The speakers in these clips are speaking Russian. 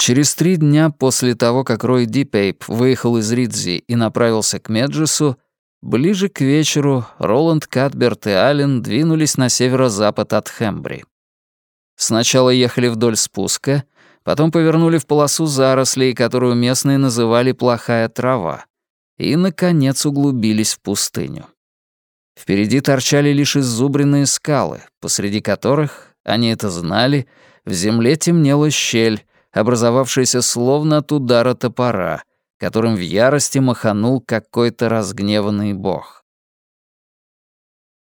Через три дня после того, как Рой Дипейп выехал из Ридзи и направился к Меджесу, ближе к вечеру Роланд, Катберт и Аллен двинулись на северо-запад от Хембри. Сначала ехали вдоль спуска, потом повернули в полосу зарослей, которую местные называли «плохая трава», и, наконец, углубились в пустыню. Впереди торчали лишь иззубренные скалы, посреди которых, они это знали, в земле темнела щель, образовавшаяся словно от удара топора, которым в ярости маханул какой-то разгневанный бог.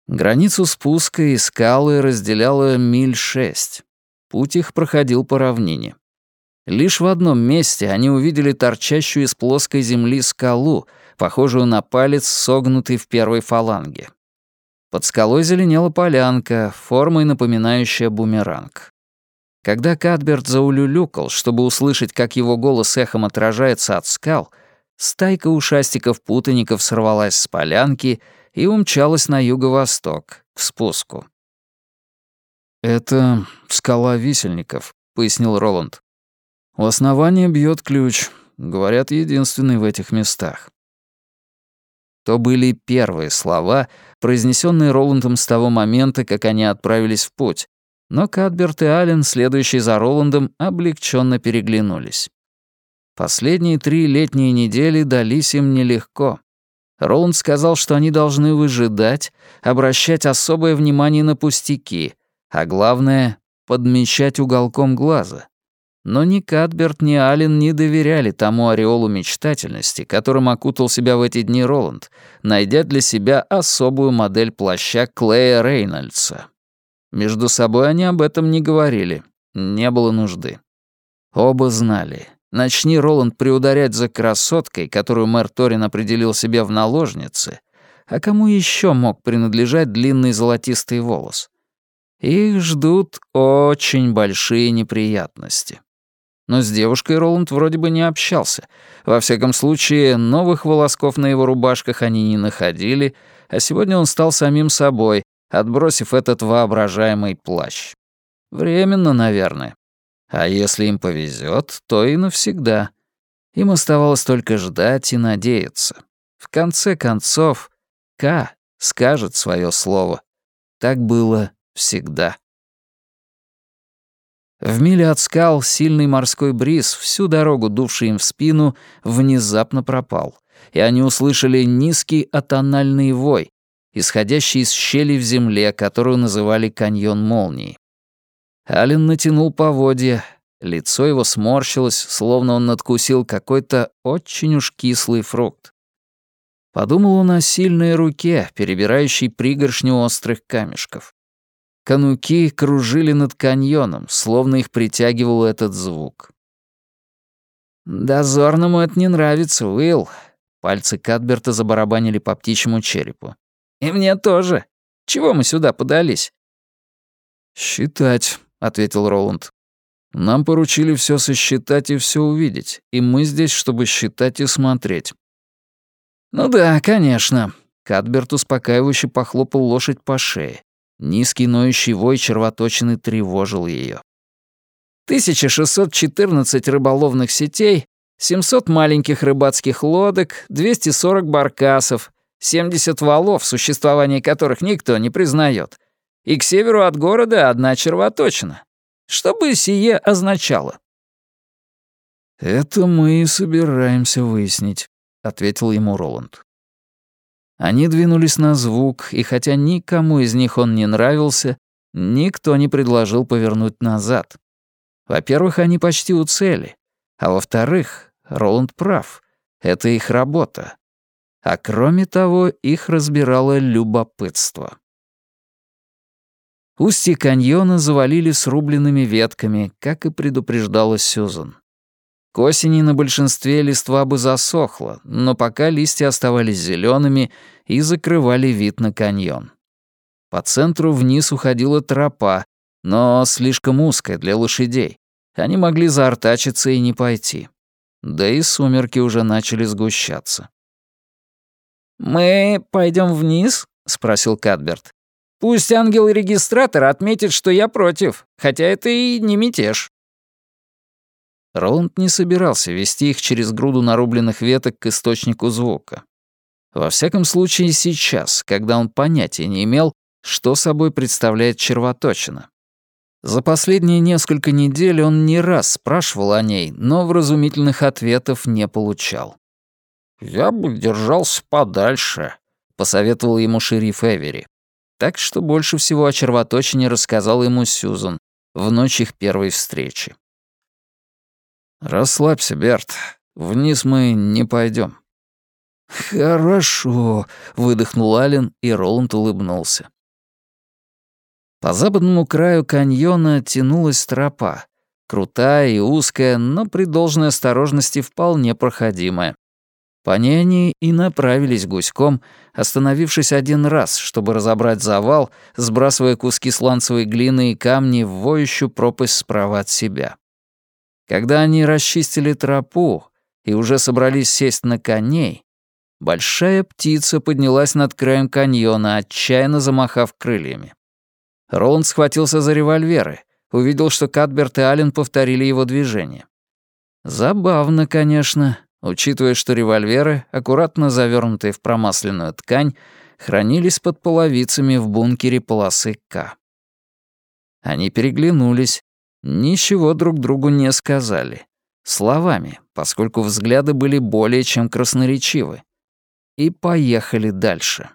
Границу спуска и скалы разделяла миль шесть. Путь их проходил по равнине. Лишь в одном месте они увидели торчащую из плоской земли скалу, похожую на палец, согнутый в первой фаланге. Под скалой зеленела полянка, формой напоминающая бумеранг. Когда Кадберт заулюлюкал, чтобы услышать, как его голос эхом отражается от скал, стайка ушастиков-путаников сорвалась с полянки и умчалась на юго-восток, к спуску. «Это скала висельников», — пояснил Роланд. «У основания бьет ключ. Говорят, единственный в этих местах». То были первые слова, произнесенные Роландом с того момента, как они отправились в путь, но Кадберт и Аллен, следующие за Роландом, облегченно переглянулись. Последние три летние недели дались им нелегко. Роланд сказал, что они должны выжидать, обращать особое внимание на пустяки, а главное — подмечать уголком глаза. Но ни Кадберт, ни Аллен не доверяли тому ореолу мечтательности, которым окутал себя в эти дни Роланд, найдя для себя особую модель плаща Клея Рейнольдса. Между собой они об этом не говорили. Не было нужды. Оба знали. Начни Роланд приударять за красоткой, которую мэр Торин определил себе в наложнице, а кому еще мог принадлежать длинный золотистый волос? Их ждут очень большие неприятности. Но с девушкой Роланд вроде бы не общался. Во всяком случае, новых волосков на его рубашках они не находили, а сегодня он стал самим собой, отбросив этот воображаемый плащ. Временно, наверное. А если им повезет, то и навсегда. Им оставалось только ждать и надеяться. В конце концов, К скажет свое слово. Так было всегда. В миле от скал сильный морской бриз, всю дорогу дувший им в спину, внезапно пропал, и они услышали низкий атональный вой, исходящий из щели в земле, которую называли каньон молнии. Ален натянул поводья, лицо его сморщилось, словно он надкусил какой-то очень уж кислый фрукт. Подумал он о сильной руке, перебирающей пригоршню острых камешков. Кануки кружили над каньоном, словно их притягивал этот звук. «Дозорному это не нравится, Уилл». Пальцы Кадберта забарабанили по птичьему черепу. «И мне тоже. Чего мы сюда подались?» «Считать», — ответил Роланд. «Нам поручили все сосчитать и все увидеть, и мы здесь, чтобы считать и смотреть». «Ну да, конечно». Кадберт успокаивающе похлопал лошадь по шее. Низкий ноющий вой червоточины тревожил ее. 1614 рыболовных сетей, 700 маленьких рыбацких лодок, 240 баркасов, 70 валов, существование которых никто не признает, и к северу от города одна червоточина. Что бы сие означало? «Это мы и собираемся выяснить», — ответил ему Роланд. Они двинулись на звук, и хотя никому из них он не нравился, никто не предложил повернуть назад. Во-первых, они почти у цели, а во-вторых, Роланд прав. Это их работа, а кроме того, их разбирало любопытство. Устье каньона завалили срубленными ветками, как и предупреждала Сюзан. К осени на большинстве листва бы засохла, но пока листья оставались зелеными и закрывали вид на каньон. По центру вниз уходила тропа, но слишком узкая для лошадей. Они могли заортачиться и не пойти. Да и сумерки уже начали сгущаться. «Мы пойдем вниз?» — спросил Кадберт. «Пусть ангел-регистратор отметит, что я против, хотя это и не мятеж». Роланд не собирался вести их через груду нарубленных веток к источнику звука. Во всяком случае сейчас, когда он понятия не имел, что собой представляет червоточина. За последние несколько недель он не раз спрашивал о ней, но вразумительных ответов не получал. «Я бы держался подальше», — посоветовал ему шериф Эвери. Так что больше всего о червоточине рассказал ему Сьюзан в ночь их первой встречи. «Расслабься, Берт. Вниз мы не пойдем. «Хорошо», — выдохнул Ален, и Роланд улыбнулся. По западному краю каньона тянулась тропа, крутая и узкая, но при должной осторожности вполне проходимая. По ней они и направились гуськом, остановившись один раз, чтобы разобрать завал, сбрасывая куски сланцевой глины и камни в воющую пропасть справа от себя. Когда они расчистили тропу и уже собрались сесть на коней, большая птица поднялась над краем каньона, отчаянно замахав крыльями. Роланд схватился за револьверы, увидел, что Кадберт и Аллен повторили его движение. Забавно, конечно, учитывая, что револьверы, аккуратно завернутые в промасленную ткань, хранились под половицами в бункере полосы К. Они переглянулись, ничего друг другу не сказали. Словами, поскольку взгляды были более чем красноречивы. И поехали дальше.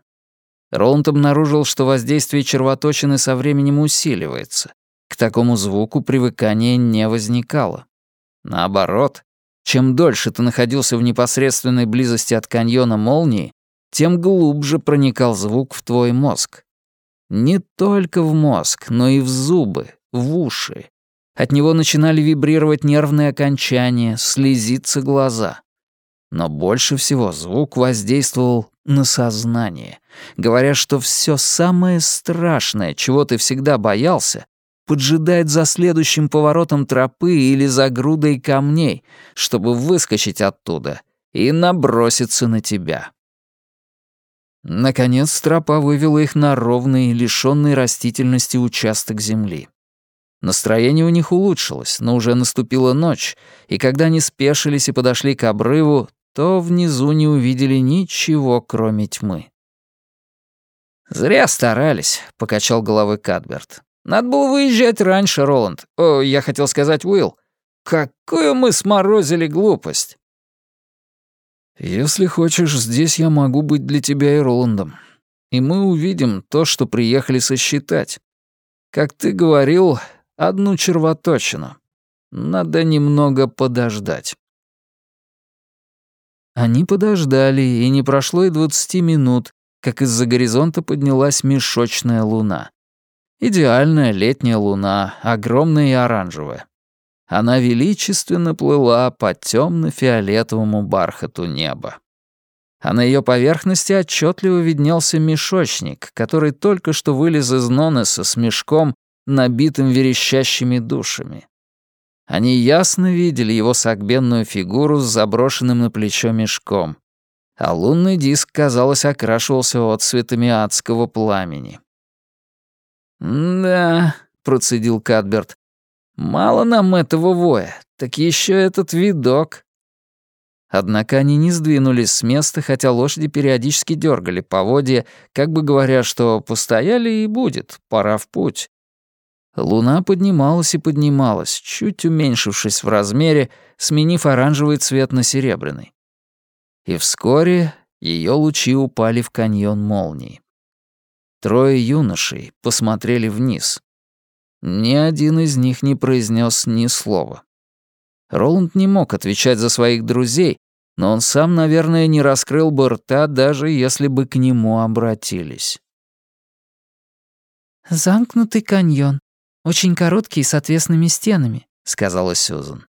Роланд обнаружил, что воздействие червоточины со временем усиливается. К такому звуку привыкания не возникало. Наоборот, чем дольше ты находился в непосредственной близости от каньона молнии, тем глубже проникал звук в твой мозг. Не только в мозг, но и в зубы, в уши. От него начинали вибрировать нервные окончания, слезиться глаза. Но больше всего звук воздействовал на сознание, говоря, что все самое страшное, чего ты всегда боялся, поджидает за следующим поворотом тропы или за грудой камней, чтобы выскочить оттуда и наброситься на тебя. Наконец тропа вывела их на ровный, лишённый растительности участок земли. Настроение у них улучшилось, но уже наступила ночь, и когда они спешились и подошли к обрыву, то внизу не увидели ничего, кроме тьмы. «Зря старались», — покачал головой Кадберт. Надо было выезжать раньше, Роланд. О, я хотел сказать, Уилл. Какую мы сморозили глупость. Если хочешь, здесь я могу быть для тебя и Роландом. И мы увидим то, что приехали сосчитать. Как ты говорил, одну червоточину. Надо немного подождать. Они подождали, и не прошло и двадцати минут, как из-за горизонта поднялась мешочная луна. Идеальная летняя луна, огромная и оранжевая. Она величественно плыла по темно-фиолетовому бархату неба. А на ее поверхности отчетливо виднелся мешочник, который только что вылез из Нонеса с мешком, набитым верещащими душами. Они ясно видели его согбенную фигуру с заброшенным на плечо мешком, а лунный диск, казалось, окрашивался отцветами адского пламени. «Да», — процедил Кадберт, — «мало нам этого воя, так еще этот видок». Однако они не сдвинулись с места, хотя лошади периодически дергали поводья, как бы говоря, что постояли и будет, пора в путь. Луна поднималась и поднималась, чуть уменьшившись в размере, сменив оранжевый цвет на серебряный. И вскоре ее лучи упали в каньон молнии. Трое юношей посмотрели вниз. Ни один из них не произнес ни слова. Роланд не мог отвечать за своих друзей, но он сам, наверное, не раскрыл бы рта, даже если бы к нему обратились. «Замкнутый каньон, очень короткий с отвесными стенами», — сказала Сюзан.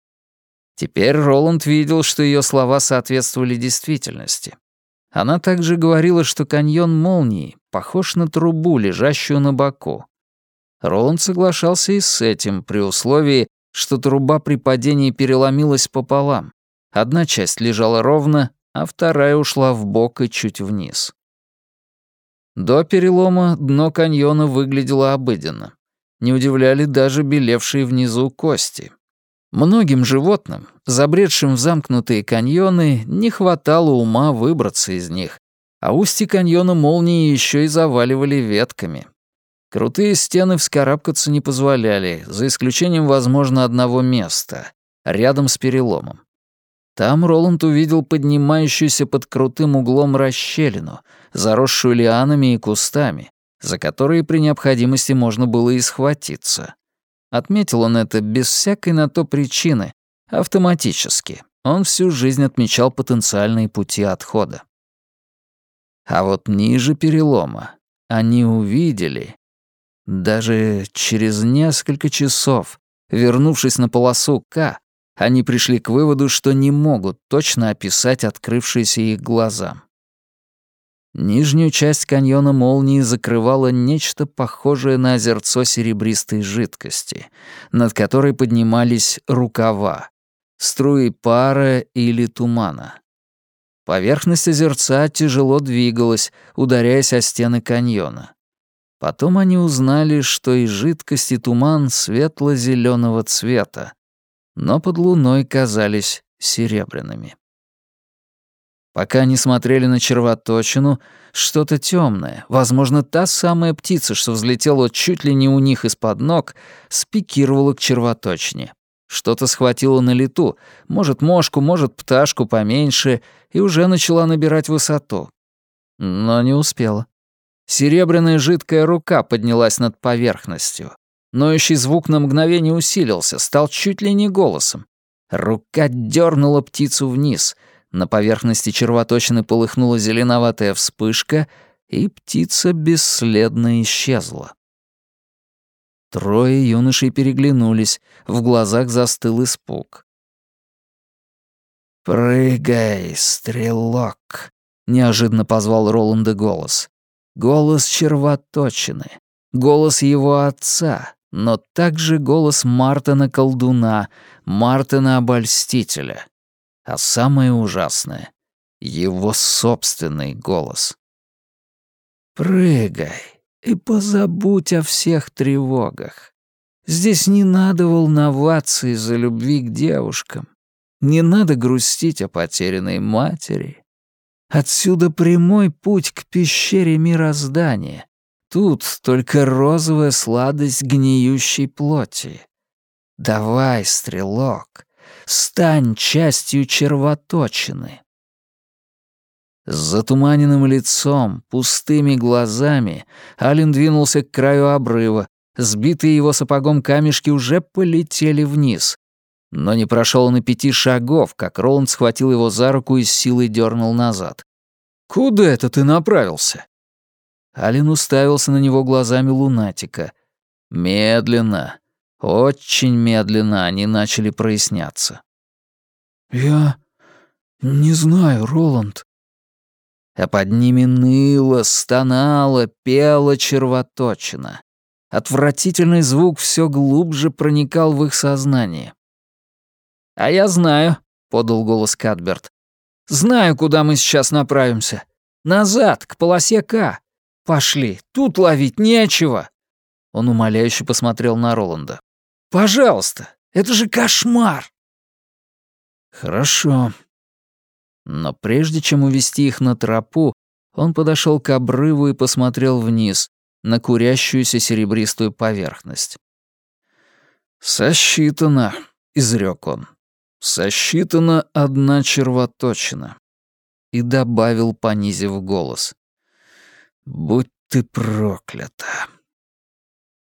Теперь Роланд видел, что ее слова соответствовали действительности. Она также говорила, что каньон молнии похож на трубу, лежащую на боку. Роланд соглашался и с этим, при условии, что труба при падении переломилась пополам. Одна часть лежала ровно, а вторая ушла в бок и чуть вниз. До перелома дно каньона выглядело обыденно. Не удивляли даже белевшие внизу кости. Многим животным, забредшим в замкнутые каньоны, не хватало ума выбраться из них, а устье каньона молнии еще и заваливали ветками. Крутые стены вскарабкаться не позволяли, за исключением, возможно, одного места, рядом с переломом. Там Роланд увидел поднимающуюся под крутым углом расщелину, заросшую лианами и кустами, за которые при необходимости можно было и схватиться. Отметил он это без всякой на то причины, автоматически. Он всю жизнь отмечал потенциальные пути отхода. А вот ниже перелома они увидели, даже через несколько часов, вернувшись на полосу К, они пришли к выводу, что не могут точно описать открывшиеся их глазам. Нижнюю часть каньона молнии закрывало нечто похожее на озерцо серебристой жидкости, над которой поднимались рукава, струи пара или тумана. Поверхность озерца тяжело двигалась, ударяясь о стены каньона. Потом они узнали, что и жидкость, и туман светло зеленого цвета, но под луной казались серебряными. Пока они смотрели на червоточину, что-то темное, возможно, та самая птица, что взлетела чуть ли не у них из-под ног, спикировала к червоточине. Что-то схватило на лету, может, мошку, может, пташку поменьше, и уже начала набирать высоту. Но не успела. Серебряная жидкая рука поднялась над поверхностью. Ноющий звук на мгновение усилился, стал чуть ли не голосом. Рука дернула птицу вниз — на поверхности червоточины полыхнула зеленоватая вспышка, и птица бесследно исчезла. Трое юношей переглянулись, в глазах застыл испуг. «Прыгай, стрелок!» — неожиданно позвал Роланда голос. Голос червоточины, голос его отца, но также голос Мартина-колдуна, Мартина-обольстителя. А самое ужасное — его собственный голос. «Прыгай и позабудь о всех тревогах. Здесь не надо волноваться из-за любви к девушкам. Не надо грустить о потерянной матери. Отсюда прямой путь к пещере мироздания. Тут только розовая сладость гниющей плоти. Давай, стрелок, Стань частью червоточины. С затуманенным лицом, пустыми глазами Ален двинулся к краю обрыва. Сбитые его сапогом камешки уже полетели вниз. Но не прошел он и пяти шагов, как Роланд схватил его за руку и с силой дернул назад. «Куда это ты направился?» Ален уставился на него глазами лунатика. Медленно, очень медленно они начали проясняться. «Я не знаю, Роланд». А под ними ныло, стонало, пела червоточина. Отвратительный звук все глубже проникал в их сознание. «А я знаю», — подал голос Кадберт. «Знаю, куда мы сейчас направимся. Назад, к полосе К. Пошли, тут ловить нечего». Он умоляюще посмотрел на Роланда. Пожалуйста, это же кошмар!» «Хорошо». Но прежде чем увести их на тропу, он подошел к обрыву и посмотрел вниз, на курящуюся серебристую поверхность. «Сосчитано», — изрек он. «Сосчитана одна червоточина». И добавил, понизив голос. «Будь ты проклята».